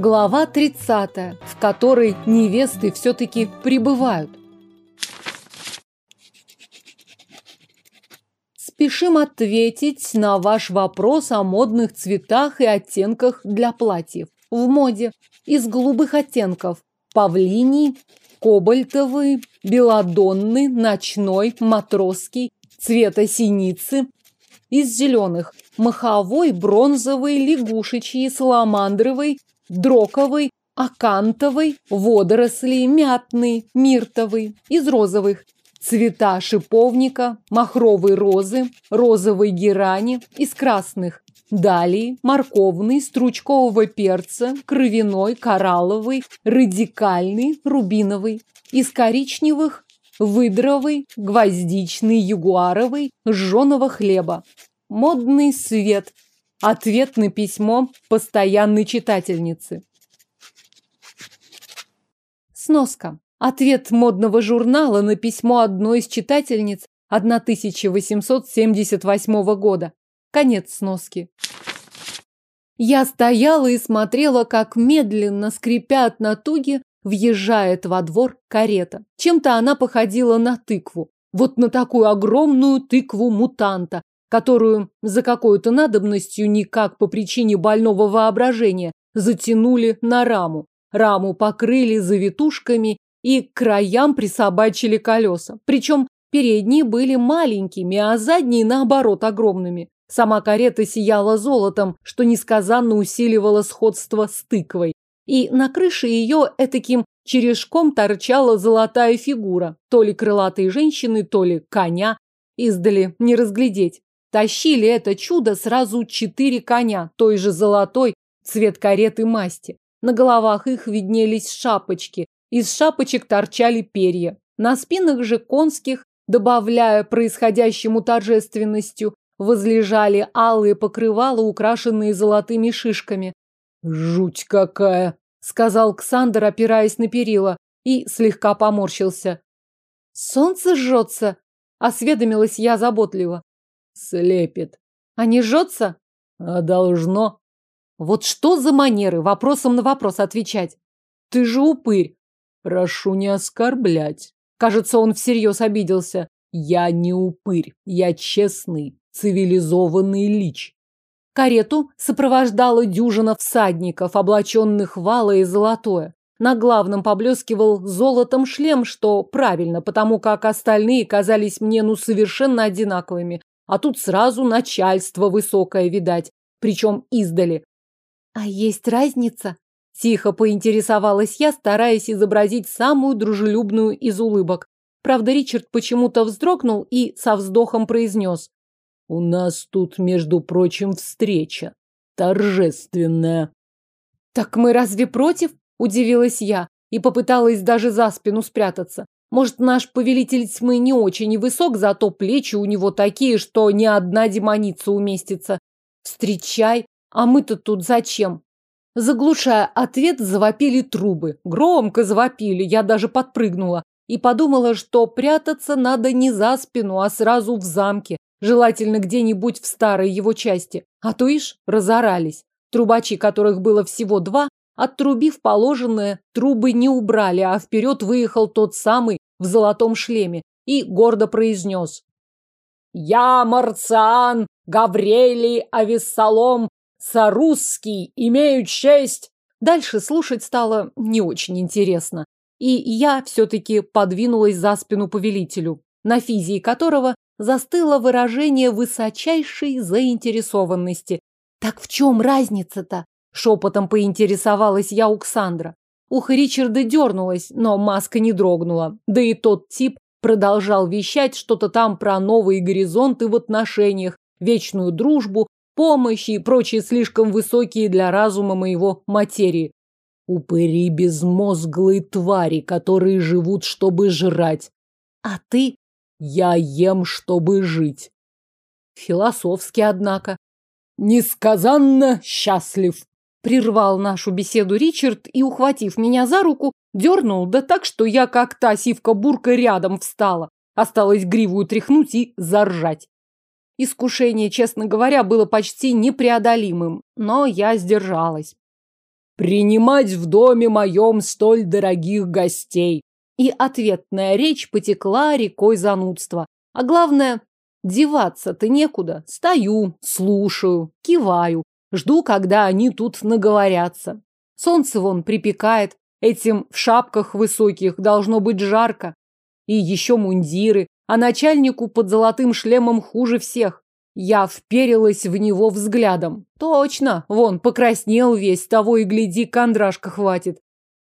Глава 30, в которой невесты все-таки прибывают. Спешим ответить на ваш вопрос о модных цветах и оттенках для платьев. В моде из голубых оттенков павлиний, кобальтовый, белодонный, ночной, матросский, цвета синицы. Из зеленых маховой, бронзовый, лягушечий, саламандровый, дроковый, акантовый, водоросли, мятный, миртовый. Из розовых цвета шиповника, махровой розы, розовой герани, из красных далее морковный, стручкового перца, кровяной, коралловый, радикальный, рубиновый, из коричневых выдровый, гвоздичный, ягуаровый, жженого хлеба. Модный свет. Ответ на письмо постоянной читательницы. Сноска. Ответ модного журнала на письмо одной из читательниц 1878 года. Конец сноски. Я стояла и смотрела, как медленно, скрипя от натуги, въезжает во двор карета. Чем-то она походила на тыкву. Вот на такую огромную тыкву мутанта, которую за какой-то надобностью никак по причине больного воображения затянули на раму. Раму покрыли завитушками и к краям присобачили колеса. Причем передние были маленькими, а задние, наоборот, огромными. Сама карета сияла золотом, что несказанно усиливало сходство с тыквой. И на крыше ее этаким черешком торчала золотая фигура. То ли крылатые женщины, то ли коня. Издали не разглядеть. Тащили это чудо сразу четыре коня, той же золотой, цвет кареты масти. На головах их виднелись шапочки, из шапочек торчали перья. На спинах же конских, добавляя происходящему торжественностью, возлежали алые покрывала, украшенные золотыми шишками. «Жуть какая!» — сказал Ксандр, опираясь на перила, и слегка поморщился. «Солнце жжется!» — осведомилась я заботливо. «Слепит!» «А не жжется?» «А должно!» «Вот что за манеры вопросом на вопрос отвечать? Ты же упырь!» Прошу не оскорблять. Кажется, он всерьез обиделся. Я не упырь, я честный, цивилизованный лич. Карету сопровождала дюжина всадников, облаченных в алое и золотое. На главном поблескивал золотом шлем, что правильно, потому как остальные казались мне ну совершенно одинаковыми. А тут сразу начальство высокое видать, причем издали. А есть разница? Тихо поинтересовалась я, стараясь изобразить самую дружелюбную из улыбок. Правда, Ричард почему-то вздрогнул и со вздохом произнес. «У нас тут, между прочим, встреча. Торжественная». «Так мы разве против?» – удивилась я и попыталась даже за спину спрятаться. Может, наш повелитель тьмы не очень и высок, зато плечи у него такие, что ни одна демоница уместится. Встречай, а мы-то тут зачем? Заглушая ответ, завопили трубы. Громко завопили, я даже подпрыгнула. И подумала, что прятаться надо не за спину, а сразу в замке. Желательно где-нибудь в старой его части. А то ишь, разорались. Трубачи, которых было всего два, отрубив положенное, трубы не убрали, а вперед выехал тот самый в золотом шлеме и гордо произнес. «Я Марциан Гаврелий Авессалом Сарусский, имею честь. Дальше слушать стало не очень интересно. И я все-таки подвинулась за спину повелителю, на физии которого застыло выражение высочайшей заинтересованности. Так в чем разница-то? Шепотом поинтересовалась я у Ксандра. Ухо Ричарда дернулось, но маска не дрогнула. Да и тот тип продолжал вещать что-то там про новые горизонты в отношениях, вечную дружбу, помощи и прочие слишком высокие для разума моего материи. Упыри безмозглые твари, которые живут, чтобы жрать. А ты? Я ем, чтобы жить. Философски, однако. Несказанно счастлив. Прервал нашу беседу Ричард и, ухватив меня за руку, дернул, да так, что я, как та сивка-бурка, рядом встала. Осталось гриву тряхнуть и заржать. Искушение, честно говоря, было почти непреодолимым, но я сдержалась. принимать в доме моем столь дорогих гостей. И ответная речь потекла рекой занудства. А главное, деваться-то некуда. Стою, слушаю, киваю, жду, когда они тут наговорятся. Солнце вон припекает, этим в шапках высоких должно быть жарко. И еще мундиры, а начальнику под золотым шлемом хуже всех. Я вперилась в него взглядом. Точно, вон, покраснел весь, того и гляди, кондрашка хватит.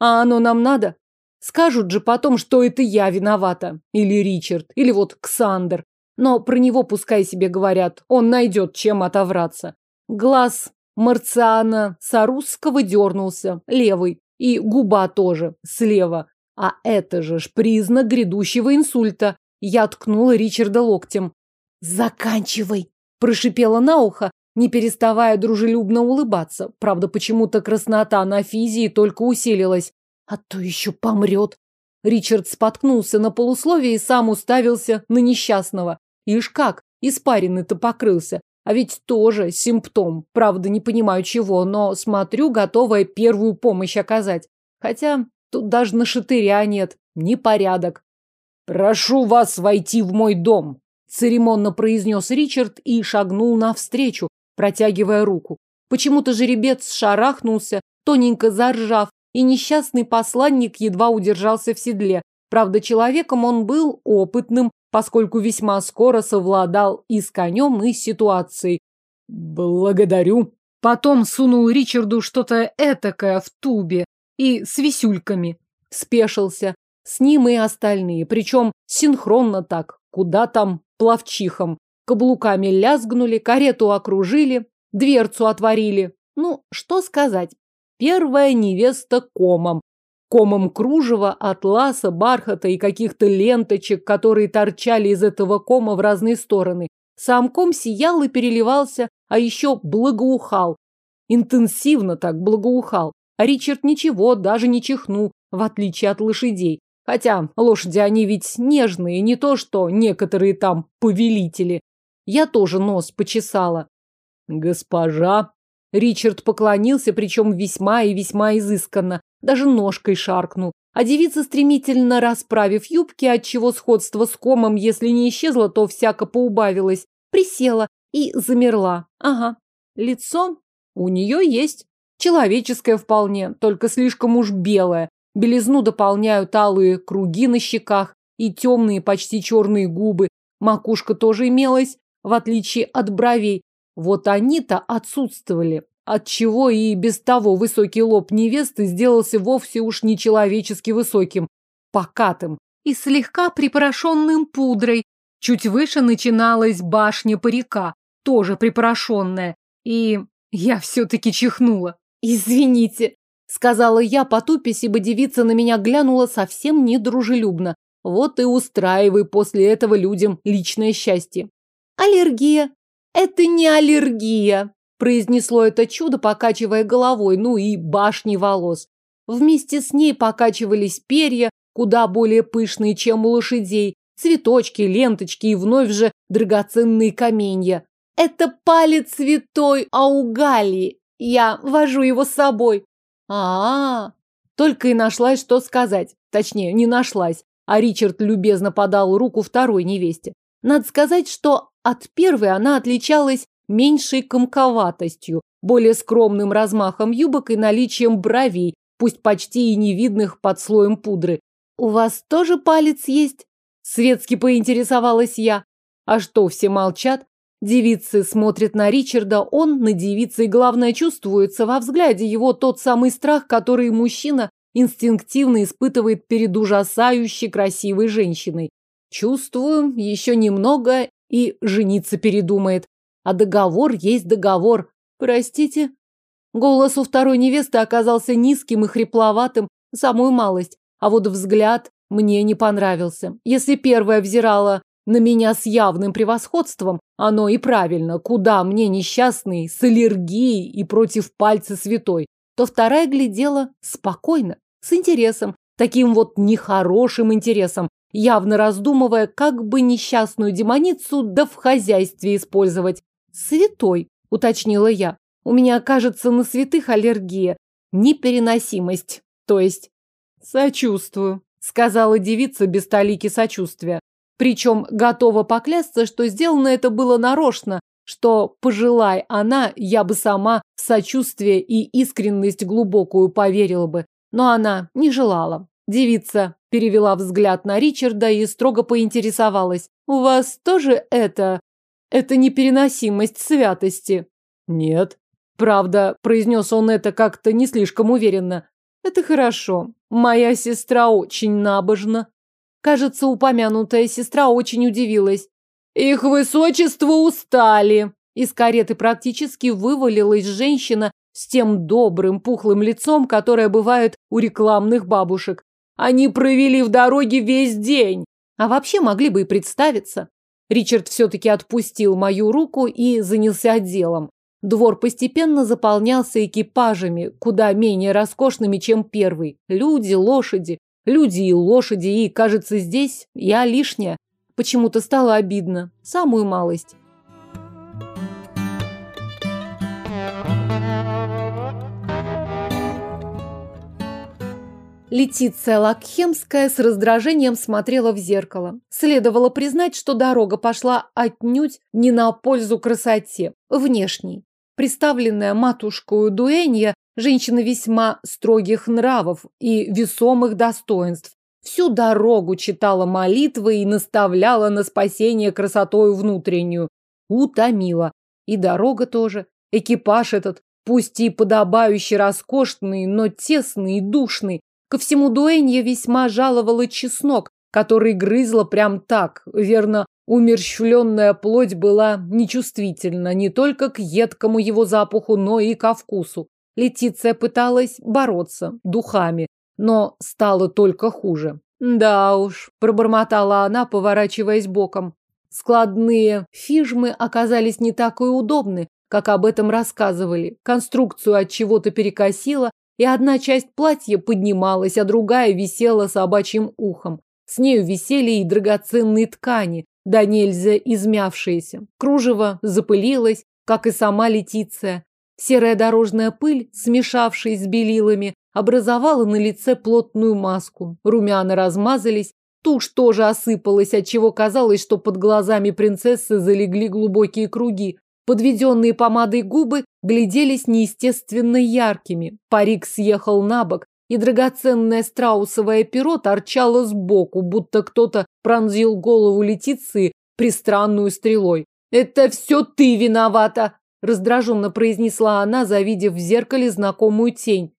А оно нам надо? Скажут же потом, что это я виновата. Или Ричард, или вот Ксандер. Но про него пускай себе говорят, он найдет, чем отовраться. Глаз Марциана Сарусского дернулся, левый, и губа тоже, слева. А это же ж признак грядущего инсульта. Я ткнула Ричарда локтем. «Заканчивай!» Прошипела на ухо, не переставая дружелюбно улыбаться. Правда, почему-то краснота на физии только усилилась. А то еще помрет. Ричард споткнулся на полусловие и сам уставился на несчастного. Ишь как, испаренный-то покрылся. А ведь тоже симптом. Правда, не понимаю чего, но смотрю, готовая первую помощь оказать. Хотя тут даже на шатыря нет. Непорядок. «Прошу вас войти в мой дом», церемонно произнес Ричард и шагнул навстречу, протягивая руку. Почему-то жеребец шарахнулся, тоненько заржав, и несчастный посланник едва удержался в седле. Правда, человеком он был опытным, поскольку весьма скоро совладал и с конем, и с ситуацией. «Благодарю». Потом сунул Ричарду что-то этакое в тубе и с висюльками. Спешился. С ним и остальные, причем синхронно так. Куда там плавчихам. Каблуками лязгнули, карету окружили, дверцу отворили. Ну, что сказать. Первая невеста комом. Комом кружева, атласа, бархата и каких-то ленточек, которые торчали из этого кома в разные стороны. Сам ком сиял и переливался, а еще благоухал. Интенсивно так благоухал. А Ричард ничего, даже не чихнул, в отличие от лошадей. Хотя лошади они ведь нежные, не то что некоторые там повелители. Я тоже нос почесала. Госпожа. Ричард поклонился, причем весьма и весьма изысканно, даже ножкой шаркнул. А девица, стремительно расправив юбки, отчего сходство с комом, если не исчезло, то всяко поубавилось, присела и замерла. Ага, лицо у нее есть. Человеческое вполне, только слишком уж белое. Белизну дополняют алые круги на щеках и темные, почти черные губы. Макушка тоже имелась, в отличие от бровей. Вот они-то отсутствовали, отчего и без того высокий лоб невесты сделался вовсе уж нечеловечески высоким, покатым и слегка припорошенным пудрой. Чуть выше начиналась башня парика, тоже припорошенная. И я все-таки чихнула. Извините, Сказала я, потупясь, ибо девица на меня глянула совсем недружелюбно. Вот и устраивай после этого людям личное счастье. Аллергия. Это не аллергия, произнесло это чудо, покачивая головой, ну и башни волос. Вместе с ней покачивались перья, куда более пышные, чем у лошадей, цветочки, ленточки и вновь же драгоценные каменья. Это палец святой Аугалии. Я вожу его с собой. А, -а, а Только и нашлась, что сказать. Точнее, не нашлась. А Ричард любезно подал руку второй невесте. Надо сказать, что от первой она отличалась меньшей комковатостью, более скромным размахом юбок и наличием бровей, пусть почти и не видных под слоем пудры. «У вас тоже палец есть?» Светски поинтересовалась я. А что, все молчат? Девицы смотрят на Ричарда, он на девице, и главное, чувствуется во взгляде его тот самый страх, который мужчина инстинктивно испытывает перед ужасающе красивой женщиной. Чувствую, еще немного и жениться передумает. А договор есть договор. Простите. Голос у второй невесты оказался низким и хрипловатым, самую малость. А вот взгляд мне не понравился. Если первая взирала на меня с явным превосходством, оно и правильно, куда мне несчастный, с аллергией и против пальца святой, то вторая глядела спокойно, с интересом, таким вот нехорошим интересом, явно раздумывая, как бы несчастную демоницу да в хозяйстве использовать. «Святой», — уточнила я. «У меня, кажется, на святых аллергия. непереносимость. То есть... Сочувствую, сказала девица без толики сочувствия. Причем готова поклясться, что сделано это было нарочно, что, пожелай она, я бы сама в сочувствие и искренность глубокую поверила бы. Но она не желала. Девица перевела взгляд на Ричарда и строго поинтересовалась. «У вас тоже это... это непереносимость святости?» «Нет». Правда, произнес он это как-то не слишком уверенно. «Это хорошо. Моя сестра очень набожна». Кажется, упомянутая сестра очень удивилась. «Их высочество устали!» Из кареты практически вывалилась женщина с тем добрым пухлым лицом, которое бывает у рекламных бабушек. Они провели в дороге весь день. А вообще могли бы и представиться. Ричард все-таки отпустил мою руку и занялся делом. Двор постепенно заполнялся экипажами, куда менее роскошными, чем первый. Люди, лошади, люди и лошади, и, кажется, здесь я лишняя. Почему-то стало обидно. Самую малость. Летиция Лакхемская с раздражением смотрела в зеркало. Следовало признать, что дорога пошла отнюдь не на пользу красоте, внешней. Представленная матушкою Дуэнья, женщина весьма строгих нравов и весомых достоинств, Всю дорогу читала молитвы и наставляла на спасение красотою внутреннюю. Утомила. И дорога тоже. Экипаж этот, пусть и подобающий роскошный, но тесный и душный. Ко всему дуэнье весьма жаловала чеснок, который грызла прям так. Верно, умерщвленная плоть была нечувствительна не только к едкому его запаху, но и ко вкусу. Летиция пыталась бороться духами, но стало только хуже. Да уж, пробормотала она, поворачиваясь боком. Складные фижмы оказались не так и удобны, как об этом рассказывали. Конструкцию от чего-то перекосила, и одна часть платья поднималась, а другая висела собачьим ухом. С нею висели и драгоценные ткани, да нельзя измявшиеся. Кружево запылилось, как и сама Летиция. Серая дорожная пыль, смешавшись с белилами, образовала на лице плотную маску. Румяна размазались, тушь тоже осыпалась, отчего казалось, что под глазами принцессы залегли глубокие круги. Подведенные помадой губы гляделись неестественно яркими. Парик съехал на бок, и драгоценное страусовое перо торчало сбоку, будто кто-то пронзил голову Летиции пристранную стрелой. «Это все ты виновата!» раздраженно произнесла она, завидев в зеркале знакомую тень.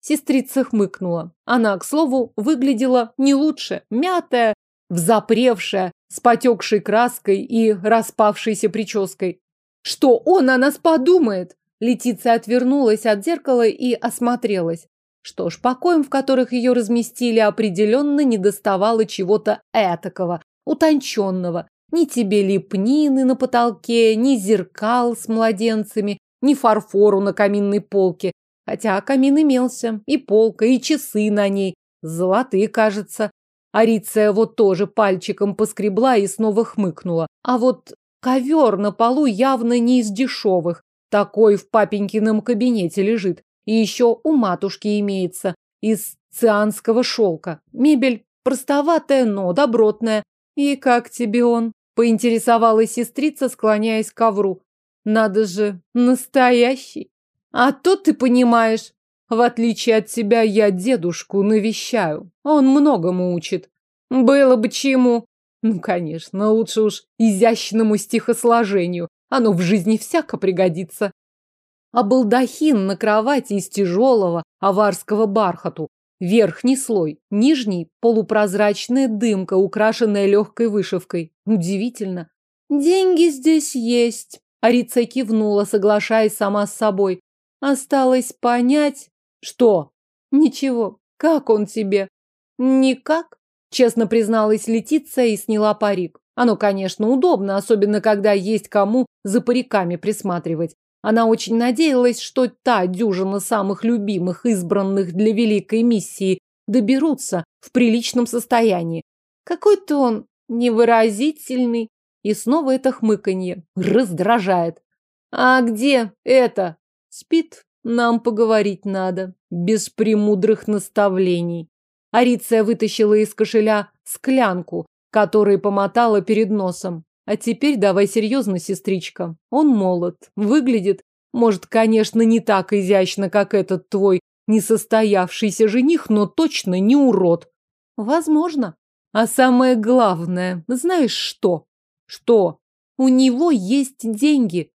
Сестрица хмыкнула. Она, к слову, выглядела не лучше, мятая, взапревшая, с потекшей краской и распавшейся прической. Что он о нас подумает? Летиция отвернулась от зеркала и осмотрелась. Что ж, покоем, в которых ее разместили, определенно не доставало чего-то этакого, утонченного. Ни тебе лепнины на потолке, ни зеркал с младенцами, ни фарфору на каминной полке, Хотя камин имелся, и полка, и часы на ней. Золотые, кажется. Ариция вот тоже пальчиком поскребла и снова хмыкнула. А вот ковер на полу явно не из дешевых. Такой в папенькином кабинете лежит. И еще у матушки имеется. Из цианского шелка. Мебель простоватая, но добротная. И как тебе он? Поинтересовалась сестрица, склоняясь к ковру. Надо же, настоящий. А то ты понимаешь, в отличие от тебя, я дедушку навещаю. Он многому учит. Было бы чему. Ну, конечно, лучше уж изящному стихосложению. Оно в жизни всяко пригодится. А балдахин на кровати из тяжелого аварского бархату. Верхний слой, нижний полупрозрачная дымка, украшенная легкой вышивкой. Удивительно. Деньги здесь есть. Арица кивнула, соглашаясь сама с собой. Осталось понять, что... Ничего. Как он тебе? Никак, честно призналась Летиция и сняла парик. Оно, конечно, удобно, особенно когда есть кому за париками присматривать. Она очень надеялась, что та дюжина самых любимых, избранных для великой миссии, доберутся в приличном состоянии. Какой-то он невыразительный. И снова это хмыканье. Раздражает. А где это? Спит, Нам поговорить надо, без премудрых наставлений. Ариция вытащила из кошеля склянку, которой помотала перед носом. А теперь давай серьезно, сестричка. Он молод, выглядит, может, конечно, не так изящно, как этот твой несостоявшийся жених, но точно не урод. Возможно. А самое главное, знаешь что? Что? У него есть деньги.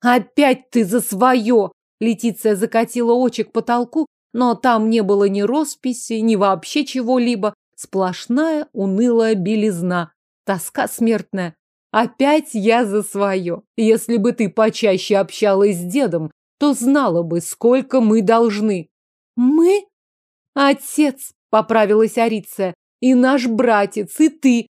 Опять ты за свое! Летиция закатила очи к потолку, но там не было ни росписи, ни вообще чего-либо. Сплошная унылая белизна. Тоска смертная. Опять я за свое. Если бы ты почаще общалась с дедом, то знала бы, сколько мы должны. Мы? Отец, поправилась Ариция, и наш братец, и ты.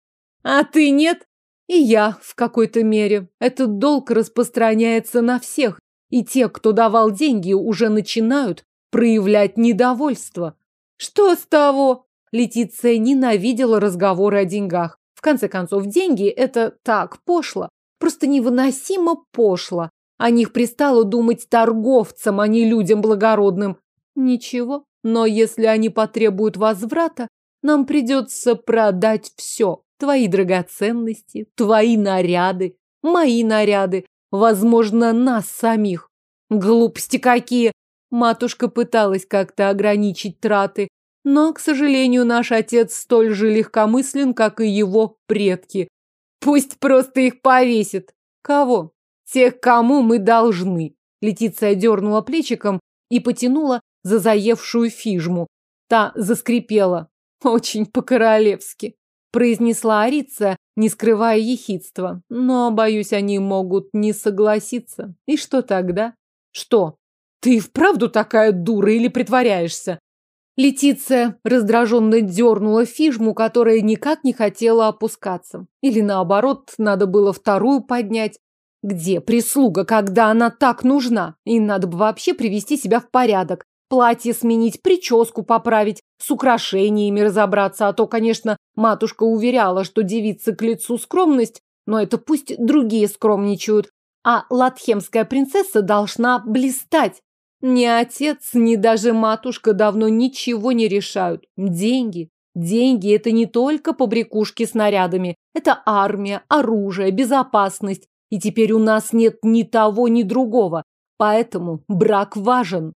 А ты нет? И я в какой-то мере. Этот долг распространяется на всех, и те, кто давал деньги, уже начинают проявлять недовольство. Что с того? Летиция ненавидела разговоры о деньгах. В конце концов, деньги – это так пошло, просто невыносимо пошло. О них пристало думать торговцам, а не людям благородным. Ничего, но если они потребуют возврата, нам придется продать все. Твои драгоценности, твои наряды, мои наряды, возможно, нас самих. Глупости какие! Матушка пыталась как-то ограничить траты, но, к сожалению, наш отец столь же легкомыслен, как и его предки. Пусть просто их повесит. Кого? Тех, кому мы должны. Летиция дернула плечиком и потянула за заевшую фижму. Та заскрипела. Очень по-королевски произнесла Арица, не скрывая ехидства. Но, боюсь, они могут не согласиться. И что тогда? Что? Ты вправду такая дура или притворяешься? Летиция раздраженно дернула фижму, которая никак не хотела опускаться. Или наоборот, надо было вторую поднять. Где прислуга, когда она так нужна? И надо бы вообще привести себя в порядок. Платье сменить, прическу поправить, с украшениями разобраться, а то, конечно, матушка уверяла, что девица к лицу скромность, но это пусть другие скромничают, а латхемская принцесса должна блистать. Ни отец, ни даже матушка давно ничего не решают. Деньги. Деньги – это не только побрякушки с нарядами. Это армия, оружие, безопасность. И теперь у нас нет ни того, ни другого. Поэтому брак важен.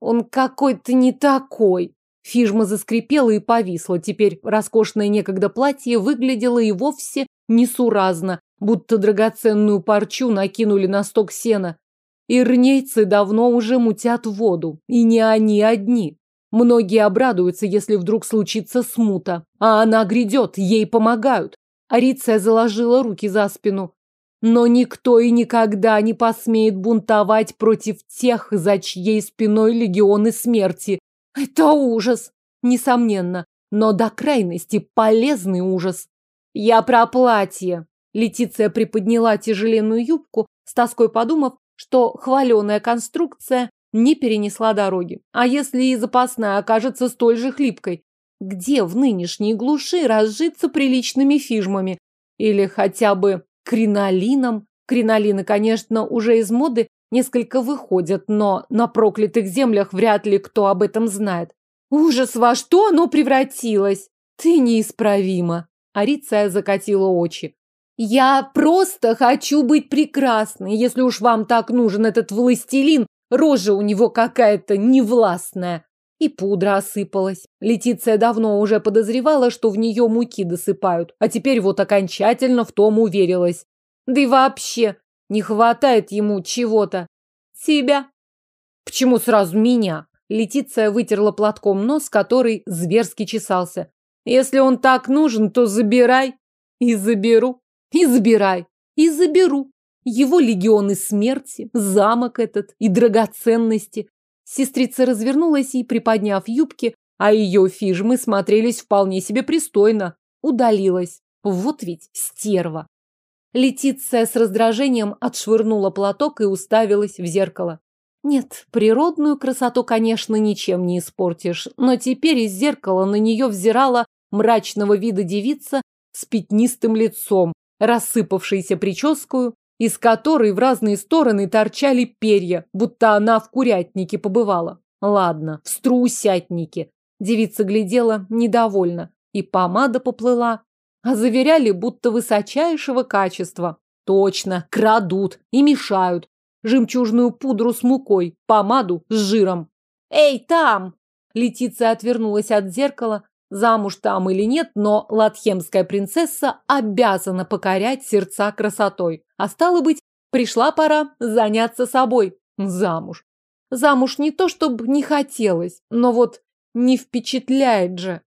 Он какой-то не такой. Фижма заскрипела и повисла. Теперь роскошное некогда платье выглядело и вовсе несуразно, будто драгоценную парчу накинули на сток сена. Ирнейцы давно уже мутят воду, и не они одни. Многие обрадуются, если вдруг случится смута. А она грядет, ей помогают. Ариция заложила руки за спину. Но никто и никогда не посмеет бунтовать против тех, за чьей спиной легионы смерти. Это ужас, несомненно, но до крайности полезный ужас. Я про платье. Летиция приподняла тяжеленную юбку, с тоской подумав, что хваленая конструкция не перенесла дороги. А если и запасная окажется столь же хлипкой? Где в нынешней глуши разжиться приличными фижмами? Или хотя бы кринолином? Кринолины, конечно, уже из моды несколько выходят, но на проклятых землях вряд ли кто об этом знает. Ужас, во что оно превратилось? Ты неисправима. Ариция закатила очи. Я просто хочу быть прекрасной. Если уж вам так нужен этот властелин, рожа у него какая-то невластная. И пудра осыпалась. Летиция давно уже подозревала, что в нее муки досыпают, а теперь вот окончательно в том уверилась. Да и вообще, не хватает ему чего-то. Себя. Почему сразу меня? Летиция вытерла платком нос, который зверски чесался. Если он так нужен, то забирай. И заберу. И забирай. И заберу. Его легионы смерти, замок этот и драгоценности. Сестрица развернулась и, приподняв юбки, а ее фижмы смотрелись вполне себе пристойно, удалилась. Вот ведь стерва. Летиция с раздражением отшвырнула платок и уставилась в зеркало. Нет, природную красоту, конечно, ничем не испортишь, но теперь из зеркала на нее взирала мрачного вида девица с пятнистым лицом, рассыпавшейся прическою, из которой в разные стороны торчали перья, будто она в курятнике побывала. Ладно, в струсятнике. Девица глядела недовольно, и помада поплыла. А заверяли, будто высочайшего качества. Точно, крадут и мешают. Жемчужную пудру с мукой, помаду с жиром. «Эй, там!» Летиция отвернулась от зеркала. Замуж там или нет, но латхемская принцесса обязана покорять сердца красотой. А стало быть, пришла пора заняться собой. Замуж. Замуж не то, чтобы не хотелось, но вот не впечатляет же.